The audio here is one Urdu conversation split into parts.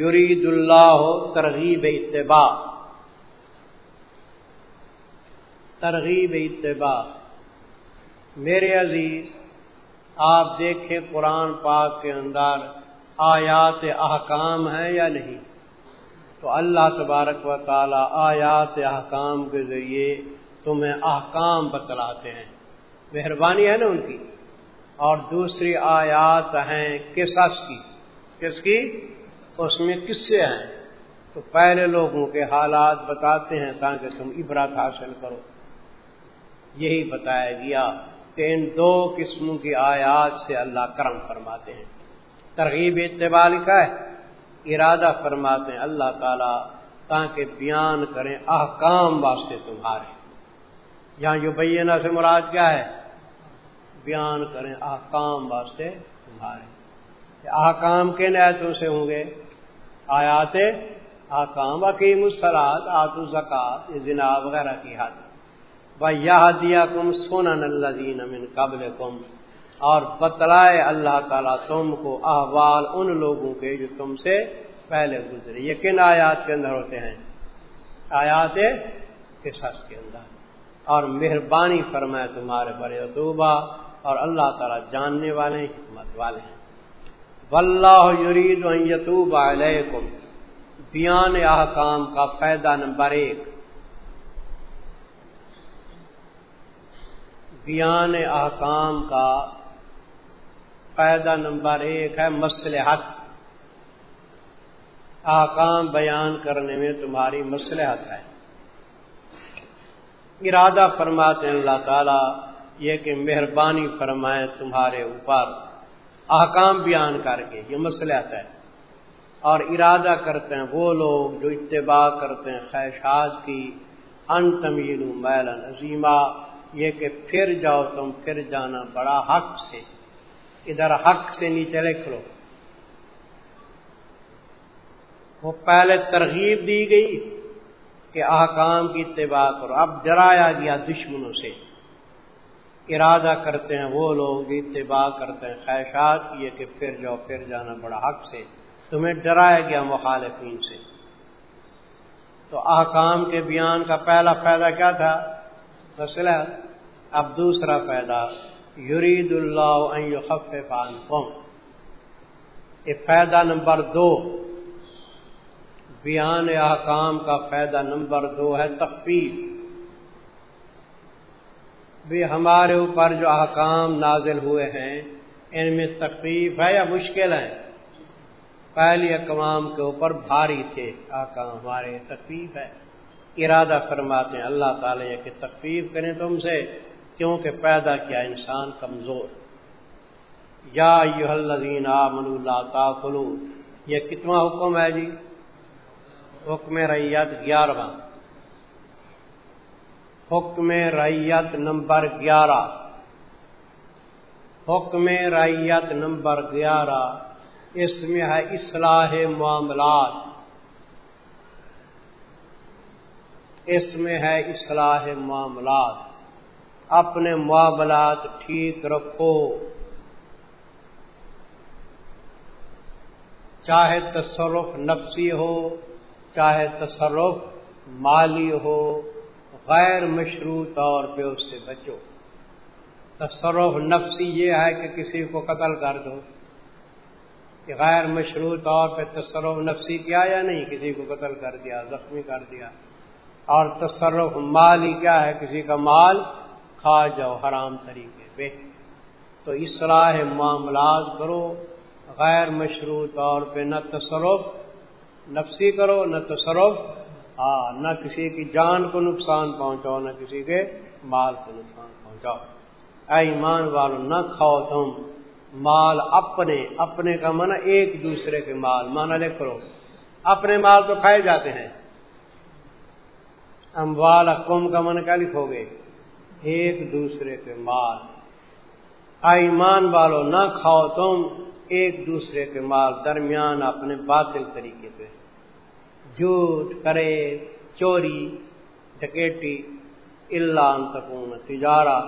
یرید اللہ ترغیب اتباع. ترغیب اتباع. میرے عزیز، آپ دیکھیں قرآن پاک کے اندر آیات احکام ہیں یا نہیں؟ تو اللہ تبارک و تعالی آیات احکام کے ذریعے تمہیں احکام بتلاتے ہیں۔ مہربانی ہے نا ان کی؟ اور دوسری آیات ہیں قصص کی۔ کس کی؟ اس میں کس سے ہیں؟ تو پہلے لوگوں کے حالات بتاتے ہیں تاکہ تم عبرت حاصل کرو۔ یہی بتایا گیا کہ ان دو قسموں کی آیات سے اللہ کرم فرماتے ہیں۔ ترغیب اتبال کا ہے، ارادہ فرماتے ہیں اللہ تعالی تاکہ بیان کریں احکام واسطے تمہارے۔ یہاں جو بینہ سے مراد کیا ہے؟ بیان کریں احکام واسطے تمہارے۔ احکام کے نیتوں سے ہوں گے؟ آیات آکام عقیم السلاد آت الزکات زنا وغیرہ کی حد. بھائی دیا کم سونن اللہ دین امن قبل کم اور بتلائے اللہ تعالیٰ تم کو احوال ان لوگوں کے جو تم سے پہلے گزرے۔ یہ کن آیات کے اندر ہوتے ہیں۔ آیات کے سس کے اندر۔ اور مہربانی فرمائے تمہارے بڑے اتوبہ اور اللہ تعالیٰ جاننے والے، حکمت والے ہیں۔ واللہ یرید ان یتوب علیکم۔ بیان احکام کا فائدہ نمبر ایک۔ بیان احکام کا فائدہ نمبر ایک ہے مسلحت احکام بیان کرنے میں تمہاری مسلحت ہے۔ ارادہ فرماتے ہیں اللہ تعالی یہ کہ مہربانی فرمائے تمہارے اوپر۔ احکام بیان کر کے، یہ مسئلہ ہے۔ اور ارادہ کرتے ہیں، وہ لوگ جو اتباع کرتے ہیں خواہشات کی ان تمیل میلن عظیمہ یہ کہ پھر جاؤ تم، پھر جانا بڑا حق سے۔ ادھر حق سے نیچے لکھ لو۔ وہ پہلے ترغیب دی گئی کہ احکام کی اتباع کرو۔ اب ڈرایا گیا دشمنوں سے۔ ارادہ کرتے ہیں، وہ لوگ اتباع کرتے ہیں۔ خواہشات یہ کہ پھر جاؤ، پھر جانا بڑا حق سے۔ تمہیں ڈرایا گیا مخالفین سے۔ تو احکام کے بیان کا پہلا فائدہ کیا تھا؟ مسئلہ اب دوسرا فائدہ، یرید اللہ قوم یہ فائدہ نمبر دو۔ بیان احکام کا فائدہ نمبر دو ہے تخفیف۔ بھی ہمارے اوپر جو احکام نازل ہوئے ہیں، ان میں تکلیف ہے یا مشکل ہے؟ پہلی اقوام کے اوپر بھاری تھے احکام، ہمارے تکلیف ہے۔ ارادہ فرماتے ہیں، اللہ تعالی کہ تکلیف کریں تم سے، کیونکہ پیدا کیا انسان کمزور۔ یا الذین آمنوا لا تاکلوا، یہ کتنا حکم ہے جی؟ حکم ریت گیارہواں۔ حکم ریت نمبر گیارہ۔ حکم ریت نمبر گیارہ، اس میں ہے اصلاح معاملات۔ اس میں ہے اصلاح معاملات۔ اپنے معاملات ٹھیک رکھو۔ چاہے تصرف نفسی ہو، چاہے تصرف مالی ہو غیر مشروع طور پہ اس سے بچو۔ تصرف نفسی یہ ہے کہ کسی کو قتل کر دو۔ کہ غیر مشروع طور پہ تصرف نفسی کیا یا نہیں؟ کسی کو قتل کر دیا، زخمی کر دیا۔ اور تصرف مالی کیا ہے؟ کسی کا مال کھا جاؤ، حرام طریقے پہ۔ تو اصلاح معاملات کرو۔ غیر مشروع طور پہ نہ تصرف نفسی کرو، نہ تصرف ہاں نہ کسی کی جان کو نقصان پہنچاؤ، نہ کسی کے مال کو نقصان پہنچاؤ۔ اے ایمان والو، نہ کھاؤ تم مال اپنے اپنے کا من ایک دوسرے کے مال مانا لے کرو۔ اپنے مال تو کھائے جاتے ہیں۔ اموال کم کا من کیا لکھو گے؟ ایک دوسرے کے مال۔ ایمان والو، نہ کھاؤ تم ایک دوسرے کے مال۔ درمیان اپنے باطل طریقے پہ۔ جھوٹ کرے چوری ڈکیٹی اللہ تکون تجارہ۔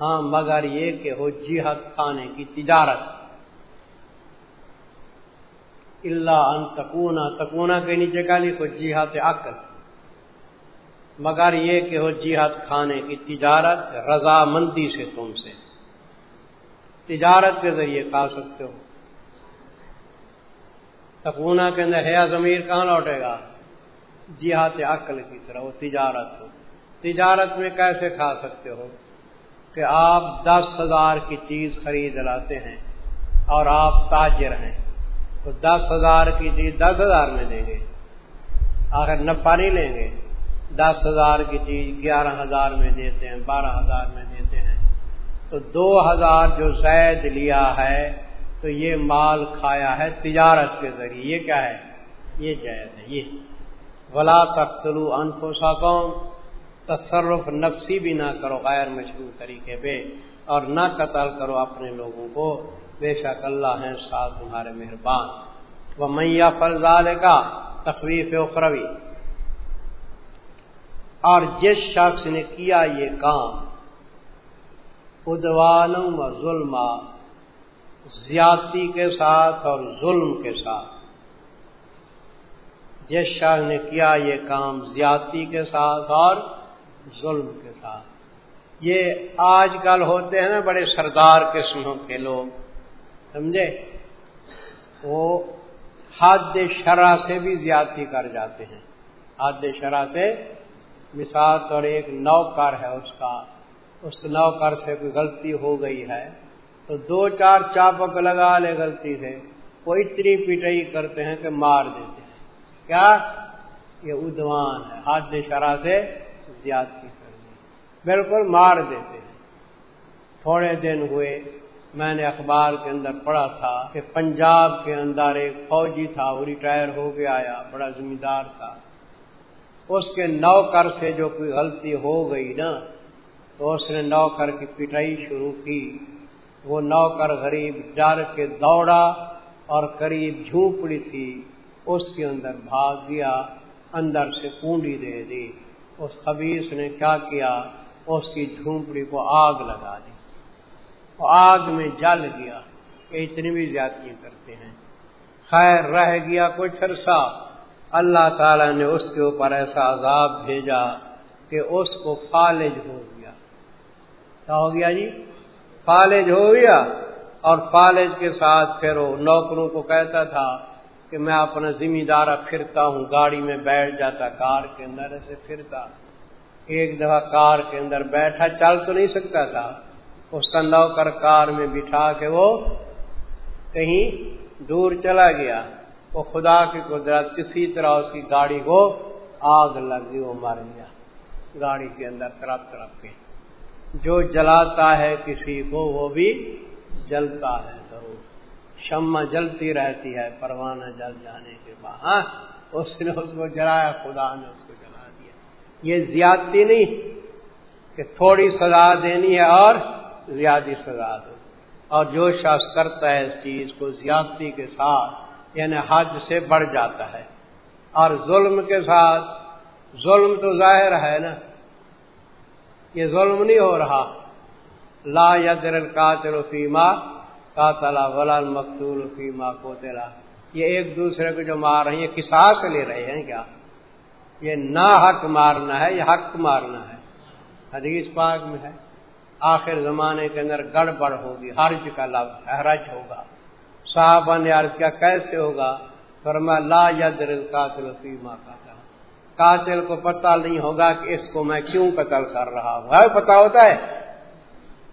ہاں مگر یہ کہ ہو جہت کھانے کی تجارت۔ اللہ ان تکونا تکونا کے نیچے کا لکھو جہاد عقل۔ مگر یہ کہ ہو جہاد کھانے کی تجارت، رضامندی سے تم سے۔ تجارت کے ذریعے کھا سکتے ہو۔ تکونا کے اندر حیا ضمیر کہاں لوٹے گا؟ جہاد عقل کی طرح، وہ تجارت ہو۔ تجارت میں کیسے کھا سکتے ہو؟ کہ آپ دس ہزار کی چیز خرید لاتے ہیں اور آپ تاجر ہیں، تو دس ہزار کی چیز دس ہزار میں دیں گے۔ آخر نفع نہیں لیں گے۔ دس ہزار کی چیز گیارہ ہزار میں دیتے ہیں، بارہ ہزار میں دیتے ہیں۔ تو دو ہزار جو زید لیا ہے تو یہ مال کھایا ہے تجارت کے ذریعے۔ یہ کیا ہے؟ یہ جائز ہے۔ یہ۔ ولا تختلو انفوسا قوم تصرف نفسی بھی نہ کرو غیر مشروع طریقے پہ اور نہ قتل کرو اپنے لوگوں کو۔ بے شک اللہ ہے ساتھ تمہارے مہربان۔ وہ میاں فرضال کا تخریف اخروی اور جس شخص نے کیا یہ کام ادوان و ظلم زیادتی کے ساتھ اور ظلم کے ساتھ۔ جس شخص نے کیا یہ کام زیادتی کے ساتھ اور ظلم کے ساتھ۔ یہ آج کل ہوتے ہیں نا بڑے سردار قسموں کے لوگ، سمجھے؟ وہ حد شرح سے بھی زیادتی کر جاتے ہیں۔ حد شرح سے مثال طور ایک نوکر ہے اس کا، اس نوکر سے کوئی غلطی ہو گئی ہے۔ تو دو چار چاپک لگا لے غلطی سے، وہ اتنی پٹائی کرتے ہیں کہ مار دیتے ہیں۔ کیا؟ یہ ادوان ہے، حد شرح سے زیادتی کرنی بالکل مار دیتے ہیں۔ تھوڑے دن ہوئے، میں نے اخبار کے اندر پڑھا تھا کہ پنجاب کے اندر ایک فوجی تھا، وہ ریٹائر ہو کے آیا، بڑا ذمہ دار تھا۔ اس کے نوکر سے جو کوئی غلطی ہو گئی نا، تو اس نے نوکر کی پٹائی شروع کی۔ وہ نوکر غریب ڈر کے دوڑا اور قریب جھونپڑی تھی، اس کے اندر بھاگ گیا، اندر سے کنڈی دے دی۔ اس خبیص نے کیا کیا؟ اس کی جھونپڑی کو آگ لگا دی۔ وہ آگ میں جل گیا۔ کہ اتنی بھی زیادتی کرتے ہیں۔ خیر، رہ گیا کچھ عرصہ اللہ تعالی نے اس کے اوپر ایسا عذاب بھیجا کہ اس کو فالج ہو گیا۔ کیا ہو گیا جی؟ فالج ہو گیا اور فالج کے ساتھ پھر وہ نوکروں کو کہتا تھا کہ میں اپنا ذمہ دارہ پھرتا ہوں، گاڑی میں بیٹھ جاتا، کار کے اندر ایسے پھرتا۔ ایک دفعہ کار کے اندر بیٹھا، چل تو نہیں سکتا تھا۔ اس کا نوکر کار میں بٹھا کے وہ کہیں دور چلا گیا۔ وہ خدا کی قدرت کسی طرح اس کی گاڑی کو آگ لگ گئی، وہ مر گیا۔ گاڑی کے اندر طرف طرف کے۔ جو جلاتا ہے کسی کو وہ بھی جلتا ہے ضرور۔ شمع جلتی رہتی ہے پروانہ جل جانے کے بعد۔ ہاں اس نے اس کو جلایا، خدا نے اس کو جلا دیا۔ یہ زیادتی نہیں کہ تھوڑی سزا دینی ہے اور زیادہ سزا دو۔ اور جو شخص کرتا ہے اس چیز کو زیادتی کے ساتھ یعنی حج سے بڑھ جاتا ہے۔ اور ظلم کے ساتھ، ظلم تو ظاہر ہے نا۔ یہ ظلم نہیں ہو رہا۔ لا یدر قاتل فیما قاتلا ولا مقتول فیما کوتلا یہ ایک دوسرے کو جو مار رہے ہیں، یہ کساس لے رہے ہیں کیا؟ یہ نہ حق مارنا ہے، یہ حق مارنا ہے۔ حدیث پاک میں ہے۔ آخر زمانے کے اندر گڑبڑ ہوگی، حرج کا لفظ حرج ہوگا۔ صاحب نے عرض کیا، کیسے ہوگا؟ فرما لا یدر قاتل فیما قاتل۔ قاتل کو پتہ نہیں ہوگا کہ اس کو میں کیوں قتل کر رہا ہوں۔ ہاں، ہے پتا ہوتا ہے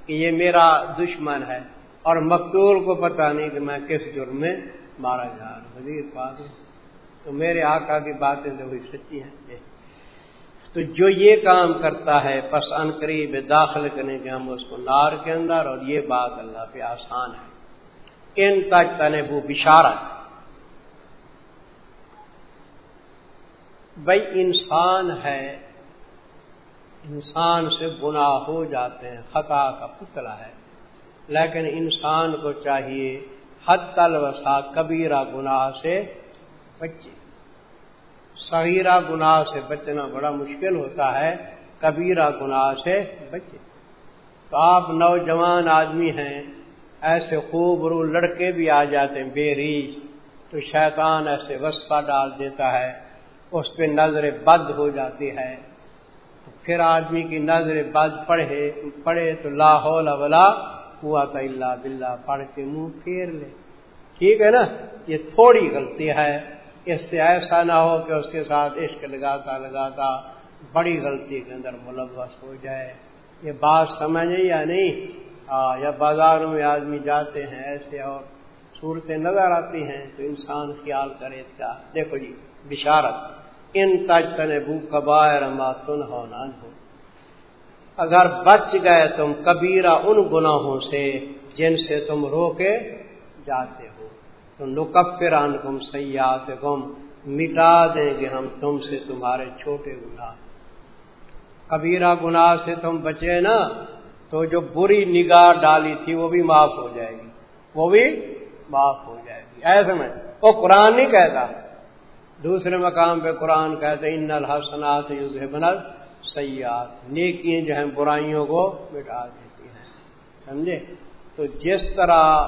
کہ یہ میرا دشمن ہے اور مقتول کو پتہ نہیں کہ میں کس جرم میں مارا جا رہا ہوں۔ تو میرے آقا کی باتیں جو ہوئی سچی ہیں۔ تو جو یہ کام کرتا ہے، پس ان قریب داخل کرنے کے ہم اس کو نار کے اندر، اور یہ بات اللہ پہ آسان ہے۔ ان تک تن وہ بشارت۔ بھائی انسان ہے، انسان سے گناہ ہو جاتے ہیں، خطا کا پتلا ہے۔ لیکن انسان کو چاہیے حد تل وسا کبیرہ گناہ سے بچے۔ صغیرہ گناہ سے بچنا بڑا مشکل ہوتا ہے، کبیرہ گناہ سے بچے۔ تو آپ نوجوان آدمی ہیں، ایسے خوب رو لڑکے بھی آ جاتے ہیں، بے ریچ تو شیطان ایسے وسطہ ڈال دیتا ہے۔ اس پہ نظر بد ہو جاتی ہے۔ پھر آدمی کی نظر بد پڑھے پڑھے تو لاہور ولا ہوا تو اللہ بلّہ پڑھ کے منہ پھیر لے۔ ٹھیک ہے نا؟ یہ تھوڑی غلطی ہے۔ اس سے ایسا نہ ہو کہ اس کے ساتھ عشق لگاتا لگاتا بڑی غلطی کے اندر ملوث ہو جائے۔ یہ بات سمجھے یا نہیں؟ ہاں، یا بازاروں میں آدمی جاتے ہیں، ایسے اور صورتیں نظر آتی ہیں تو انسان خیال کرے اس کا دیکھو جی بشارت، ان تج تن بو کبائر تن ہو ہو اگر بچ گئے تم کبیرہ ان گناہوں سے جن سے تم رو کے جاتے ہو۔ تو نکفران گم سیاحت گم مٹا دیں گے ہم تم سے تمہارے چھوٹے گناہ۔ کبیرہ گناہ سے تم بچے نا، تو جو بری نگاہ ڈالی تھی وہ بھی معاف ہو جائے گی۔ وہ بھی معاف ہو جائے گی۔ ایسے میں، وہ قرآن نہیں کہتا۔ دوسرے مقام پہ قرآن کہتے ان الحسنات بنل سیاحت نیکی جو ہیں برائیوں کو مٹا دیتی ہیں۔ سمجھے؟ تو جس طرح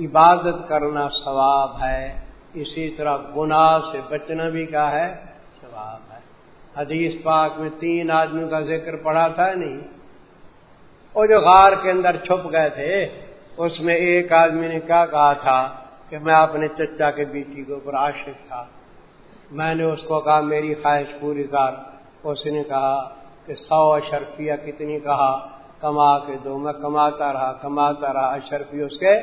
عبادت کرنا ثواب ہے، اسی طرح گناہ سے بچنا بھی کیا ہے؟ ثواب ہے۔ حدیث پاک میں تین آدمیوں کا ذکر پڑا تھا نہیں؟ وہ جو غار کے اندر چھپ گئے تھے، اس میں ایک آدمی نے کیا کہا تھا کہ میں اپنے چچا کے بیٹی کے اوپر عاشق تھا۔ میں نے اس کو کہا، میری خواہش پوری کر اس نے کہا کہ سو اشرفیہ کتنی کہا، کما کے دو۔ میں کماتا رہا کماتا رہا، اشرفی اس کے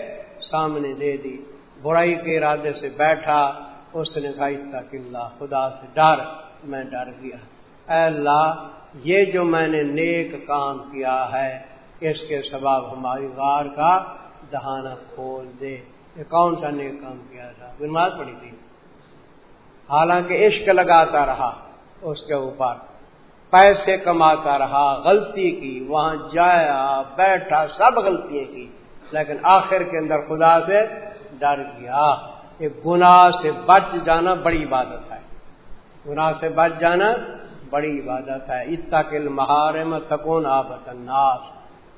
سامنے دے دی۔ برائی کے ارادے سے بیٹھا، اس نے کہا اللہ، خدا سے ڈر۔ میں ڈر گیا۔ اے اللہ، یہ جو میں نے نیک کام کیا ہے، اس کے سبب ہماری غار کا دہانہ کھول دے۔ یہ کون سا نیک کام کیا تھا؟ بیمار پڑی تھی۔ حالانکہ عشق لگاتا رہا اس کے اوپر، پیسے کماتا رہا، غلطی کی، وہاں جایا، بیٹھا، سب غلطیاں کی، لیکن آخر کے اندر خدا سے ڈر گیا کہ گناہ سے بچ جانا بڑی عبادت ہے۔ گناہ سے بچ جانا بڑی عبادت ہے۔ اتنا کل مہارم تکون آبت الناس۔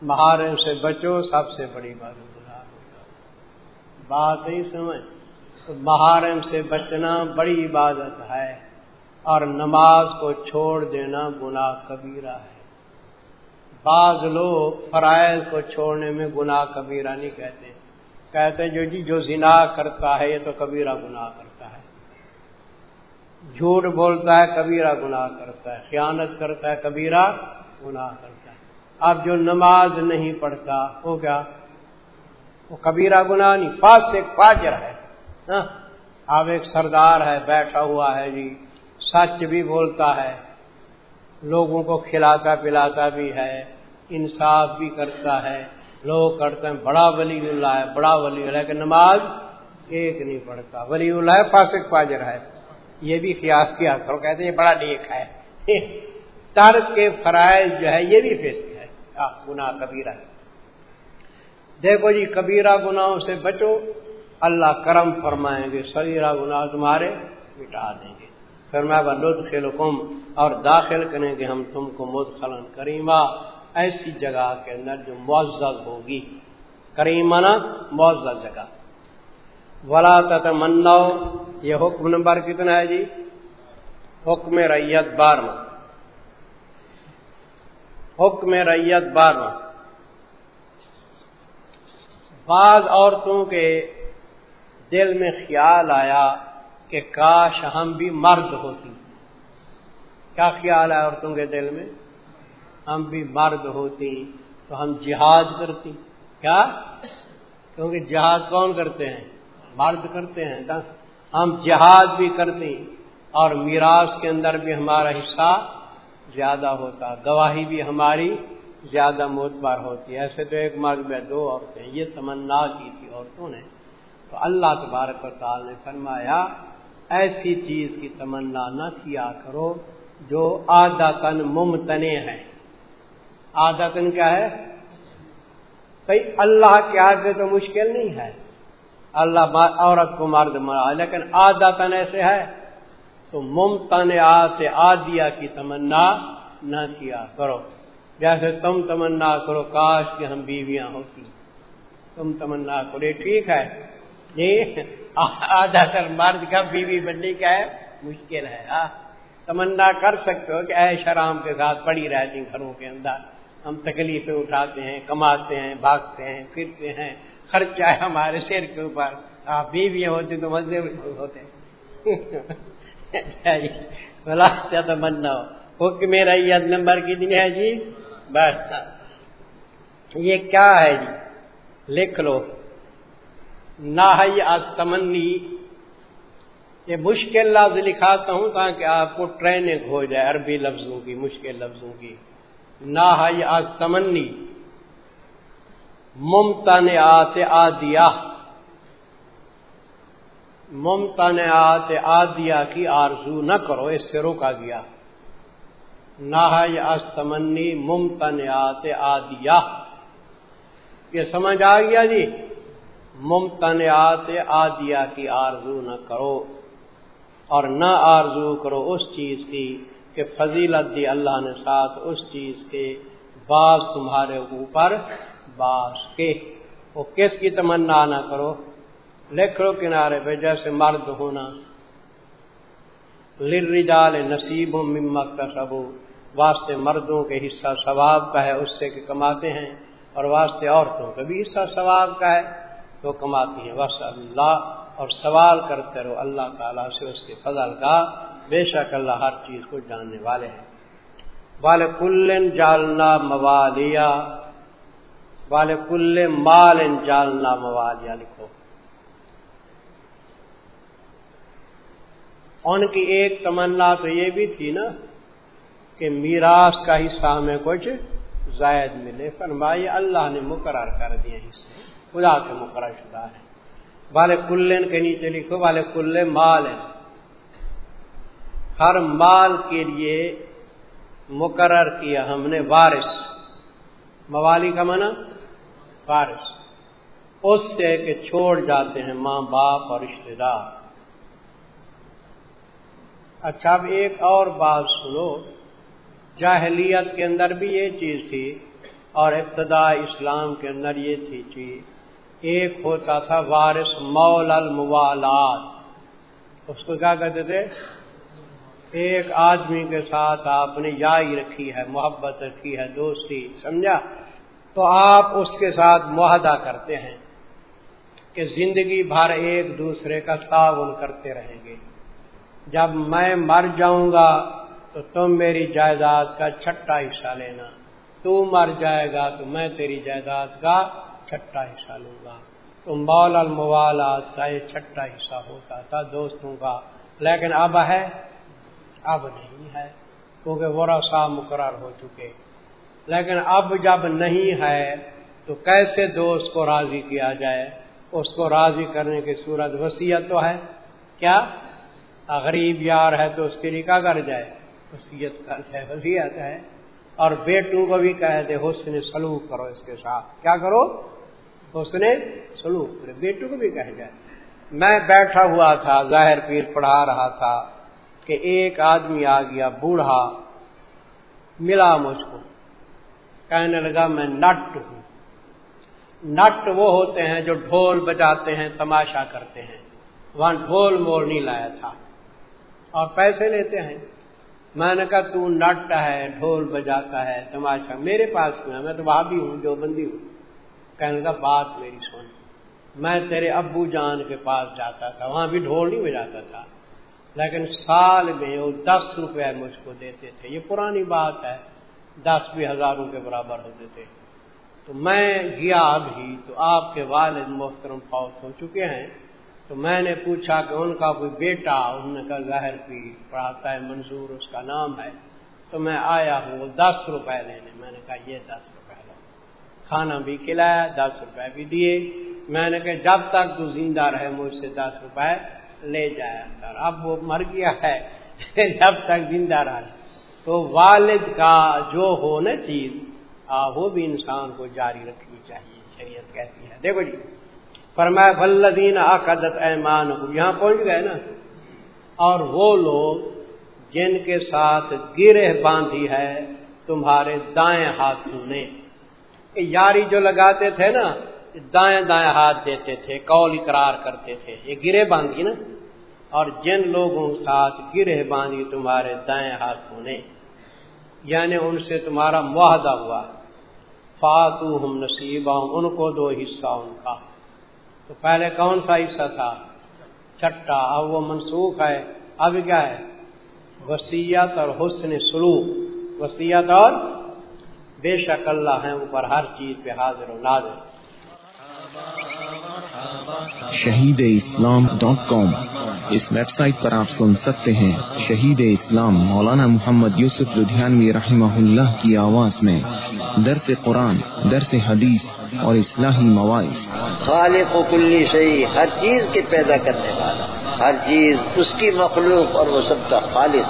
مہارم سے بچو، سب سے بڑی عبادت بات نہیں سمجھ۔ تو سے بچنا بڑی عبادت ہے اور نماز کو چھوڑ دینا گناہ کبیرہ ہے۔ بعض لوگ فرائض کو چھوڑنے میں گناہ کبیرہ نہیں کہتے۔ کہتے جو جی جو زنا کرتا ہے یہ تو کبیرہ گناہ کرتا ہے۔ جھوٹ بولتا ہے کبیرہ گناہ کرتا ہے۔ خیانت کرتا ہے کبیرہ گناہ کرتا ہے۔ اب جو نماز نہیں پڑھتا وہ کیا؟ وہ کبیرہ گناہ نہیں، فاسق ایک فاجر ہے۔ ہاں؟ اب ایک سردار ہے، بیٹھا ہوا ہے جی سچ بھی بولتا ہے، لوگوں کو کھلاتا پلاتا بھی ہے، انصاف بھی کرتا ہے، لوگ کرتے ہیں، بڑا ولی اللہ ہے، بڑا ولی اللہ کہ نماز ایک نہیں پڑھتا۔ ولی اللہ فاسق پاجر ہے۔ یہ بھی قیاس کیا کرو، کہتے ہیں یہ بڑا نیک ہے۔ ترک کے فرائض جو ہے، یہ بھی فیصلہ ہے۔ گناہ کبیرہ۔ ہے دیکھو جی کبیرہ گناہوں سے بچو۔ اللہ کرم فرمائیں گے سریرا گناہ تمہارے مٹا دیں گے۔ پھر میں بلود خلکم اور داخل کریں گے ہم تم کو مدخلن کریمہ۔ ایسی جگہ کے اندر جو معزز ہوگی کریمانہ معزز جگہ۔ ولا تمنا یہ حکم نمبر کتنا ہے جی؟ حکم ریت بارہ حکم ریت بارہ بعض عورتوں کے دل میں خیال آیا کہ کاش ہم بھی مرد ہوتی۔ کیا خیال ہے عورتوں کے دل میں؟ ہم بھی مرد ہوتی تو ہم جہاد کرتی۔ کیا؟ کیونکہ جہاد کون کرتے ہیں؟ مرد کرتے ہیں۔ ہم جہاد بھی کرتی اور میراث کے اندر بھی ہمارا حصہ زیادہ ہوتا۔ گواہی بھی ہماری زیادہ موتبار ہوتی۔ ہے ایسے تو ایک مرد میں دو عورتیں۔ یہ تمنا کی تھی عورتوں نے۔ تو اللہ تبارک و تعالی نے فرمایا، ایسی چیز کی تمنا نہ کیا کرو جو آدھا تن ممتنے ہیں آدھا تن کیا ہے؟ بھائی اللہ کے آگے تو مشکل نہیں ہے۔ اللہ عورت کو مرد مرا، لیکن آدھا تن ایسے ہے۔ تو ممتن سے آدیا کی تمنا نہ کیا کرو۔ جیسے تم تمنا کرو، کاش کہ ہم بیویاں ہوتی۔ تم تمنا کرو ٹھیک ہے۔ جی آدھا تر مرد کا بیوی بننے کا ہے، مشکل ہے ہاں۔ تمنا کر سکتے ہو کہ اے شرام کے ساتھ پڑی رہتی گھروں کے اندر۔ ہم تکلیفیں اٹھاتے ہیں، کماتے ہیں، بھاگتے ہیں، پھرتے ہیں۔ خرچہ ہے ہمارے سر کے اوپر۔ آپ بیویاں ہوتی تو مزے ہوتے۔ جی، تمنا ہو۔ کہ میرا نمبر کتنی ہے جی؟ بس۔ یہ کیا ہے جی؟ لکھ لو۔ نہ تمنی۔ یہ مشکل لفظ لکھاتا ہوں تاکہ آپ کو ٹریننگ ہو جائے، عربی لفظوں کی، مشکل لفظوں کی۔ نہ آج تمنی۔ ممتن آتے آدیا ممتن آتے آدیا کی آرزو نہ کرو، اس سے روکا گیا۔ نہ آج تمنی ممتن آتے آدیا یہ سمجھ آ گیا جی؟ ممتنعات آدیا کی آرزو نہ کرو اور نہ آرزو کرو اس چیز کی کہ فضیلت دی اللہ نے ساتھ اس چیز کے بعض تمہارے اوپر بعض کے۔ وہ کس کی تمنا نہ کرو؟ لکھ لو کنارے پہ جیسے مرد ہونا۔ لرجال نصیب ہوں ممت کا سب واسطے مردوں کے حصہ ثواب کا ہے، اس سے کہ کماتے ہیں، اور واسطے عورتوں کا بھی حصہ ثواب کا ہے۔ تو کماتی ہیں بس اللہ۔ اور سوال کرتے رہو اللہ تعالیٰ سے اس کے فضل کا۔ بے شک اللہ ہر چیز کو جاننے والے ہیں۔ بال کل جالنا موالیا بال کل مال جالنا موالیا لکھو۔ ان کی ایک تمنا تو یہ بھی تھی نا کہ میراث کا حصہ ہمیں کچھ زائد ملے۔ فرمائی اللہ نے مقرر کر دیا حصے خدا کے مقرر شدہ ہے۔ والے کلین کے نیچے لکھو، والے کل مال ہر مال کے لیے مقرر کیا ہم نے وارث۔ موالی کا منع وارث۔ اس سے کہ چھوڑ جاتے ہیں ماں باپ اور رشتے دار۔ اچھا اب ایک اور بات سنو۔ جاہلیت کے اندر بھی یہ چیز تھی اور ابتدا اسلام کے اندر یہ تھی چیز۔ ایک ہوتا تھا وارث مول الموالات۔ اس کو کیا کہتے تھے؟ ایک آدمی کے ساتھ آپ نے یائی رکھی ہے، محبت رکھی ہے، دوستی، سمجھا؟ تو آپ اس کے ساتھ معاہدہ کرتے ہیں کہ زندگی بھر ایک دوسرے کا تعاون کرتے رہیں گے۔ جب میں مر جاؤں گا تو تم میری جائیداد کا چھٹا حصہ لینا۔ تو مر جائے گا تو میں تیری جائیداد کا چھٹا حصہ لوں گا۔ تو مول الموالات کا یہ چھٹا حصہ ہوتا تھا دوستوں کا۔ لیکن اب ہے، اب نہیں ہے، کیونکہ وہ مقرر ہو چکے۔ لیکن اب جب نہیں ہے، تو کیسے دوست کو راضی کیا جائے؟ اس کو راضی کرنے کی صورت وسیعت تو ہے۔ کیا؟ غریب یار ہے تو اس کے لیے کیا کر جائے؟ وسیعت ہے وسیعت ہے۔ اور بیٹوں کو بھی کہہ دے، حسن سلوک کرو اس کے ساتھ۔ کیا کرو؟ حسن سلوک کرو بیٹوں کو بھی کہہ جائے میں بیٹھا ہوا تھا، ظاہر پیر پڑھا رہا تھا کہ ایک آدمی آ گیا، بوڑھا، ملا مجھ کو۔ کہنے لگا، میں نٹ ہوں۔ نٹ وہ ہوتے ہیں جو ڈھول بجاتے ہیں، تماشا کرتے ہیں۔ وہاں ڈھول مول نہیں لایا تھا۔ اور پیسے لیتے ہیں۔ میں نے کہا، تو نٹ ہے، ڈھول بجاتا ہے، تماشا میرے پاس کیوں میں تو وہاں بھی ہوں، جو بندی ہوں۔ کہنے کا بات میری سن۔ میں تیرے ابو جان کے پاس جاتا تھا، وہاں بھی ڈھول نہیں بجاتا تھا۔ لیکن سال میں وہ دس روپے مجھ کو دیتے تھے۔ یہ پرانی بات ہے، دس بھی ہزاروں کے برابر ہوتے تھے۔ تو میں گیا ابھی، تو آپ کے والد محترم فوت ہو چکے ہیں۔ تو میں نے پوچھا کہ ان کا کوئی بیٹا انہوں نے کہا ظاہر پی، پڑھاتا ہے منظور، اس کا نام ہے۔ تو میں آیا ہوں، وہ دس روپے لینے، میں نے کہا، یہ دس روپے لو۔ کھانا بھی کھلایا، دس روپے بھی دیے۔ میں نے کہا، جب تک تو زندہ رہے، مجھ سے دس روپے لے جایا کر۔ اب وہ مر گیا ہے، جب تک زندہ رہا تو والد کا جو ہو نا چیز وہ بھی انسان کو جاری رکھنی چاہیے، شریعت کہتی ہے۔ دیکھو جی فرمایا فلدین عقدت ایمان یہاں پہنچ گئے نا۔ اور وہ لوگ جن کے ساتھ گرہ باندھی ہے، تمہارے دائیں ہاتھوں نے۔ یاری جو لگاتے تھے نا دائیں دائیں ہاتھ دیتے تھے کول اقرار کرتے تھے، یہ گرے باندھی نا۔ اور جن لوگوں کے ساتھ گرے باندھی تمہارے دائیں ہاتھوں نے یعنی ان سے تمہارا معاہدہ ہوا۔ فاتو ہم نصیب ان کو دو حصہ ان کا۔ تو پہلے کون سا حصہ تھا؟ چھٹا اب وہ منسوخ ہے۔ اب کیا ہے؟ وسیعت اور حسن سلوک۔ وسیعت اور بے شک اللہ ہے اوپر ہر چیز پہ حاضر و نازر شہید اسلام ڈاٹ کام۔ اس ویب سائٹ پر آپ سن سکتے ہیں شہید اسلام مولانا محمد یوسف لدھیانوی رحمہ اللہ کی آواز میں درس قرآن درس حدیث اور اصلاحی مواعث۔ خالق و کلی شہی ہر چیز کے پیدا کرنے والا ہر چیز اس کی مخلوق اور وہ سب کا خالص